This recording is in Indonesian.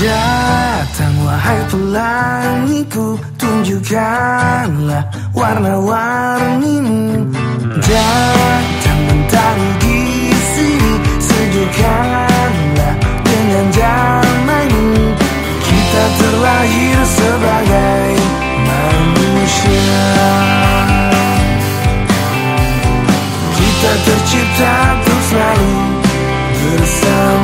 Wahai pelangiku tunjukkanlah warna-warnimu. Datang mentari di sini sejukkanlah dengan damaimu Kita terlahir sebagai manusia. Kita tercipta untuk selalu bersama.